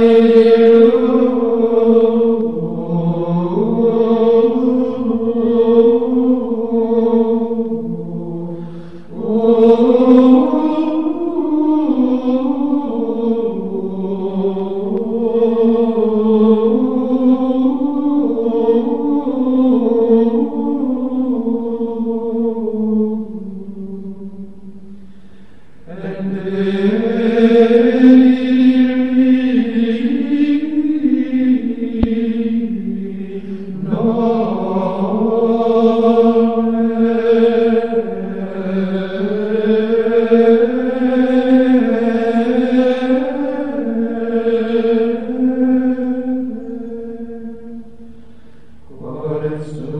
Deus, Amen.